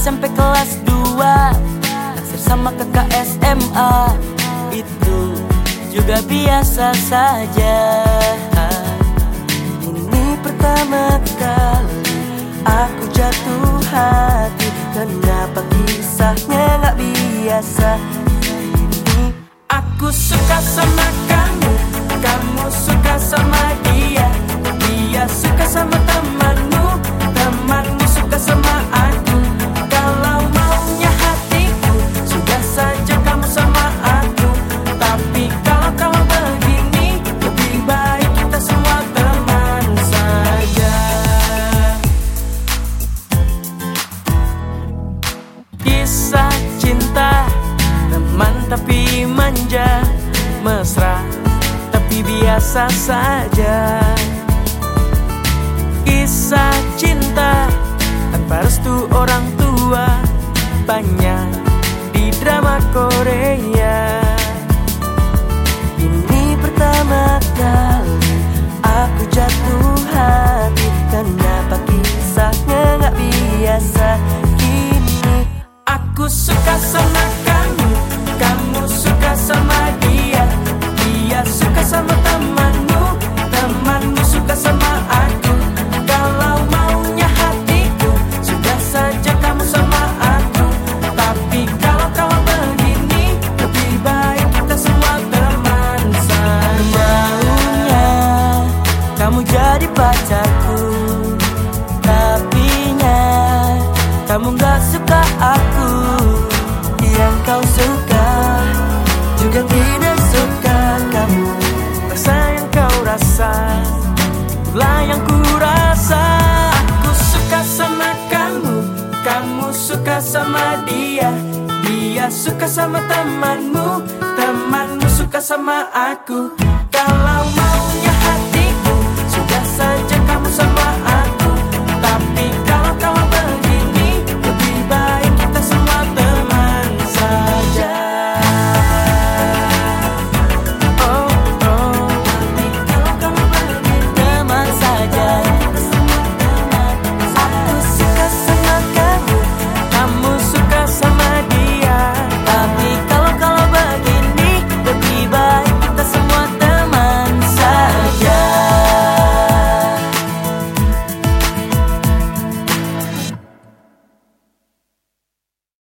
SMP kelas 2 Naksir sama kakak SMA Itu juga biasa saja. Ini pertama kali aku jatuh hati. Kenapa kisahnya gak biasa? Ini aku suka sama kamu Kamu suka sama Dia biasa saja. Kisah cinta Tanpa restu orang tua Banyak di drama Korea. Ini pertama kali Aku jatuh hati Kenapa kisahnya gak biasa? Kini aku suka sama kamu jadi pacarku. Tapi nya kamu gak suka aku. Yang kau suka juga tidak suka kamu. Rasa yang kau rasa Itulah yang ku rasa. Aku suka sama kamu Kamu suka sama dia. Dia suka sama temanmu Temanmu suka sama aku. Kalau